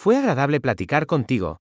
Fue agradable platicar contigo.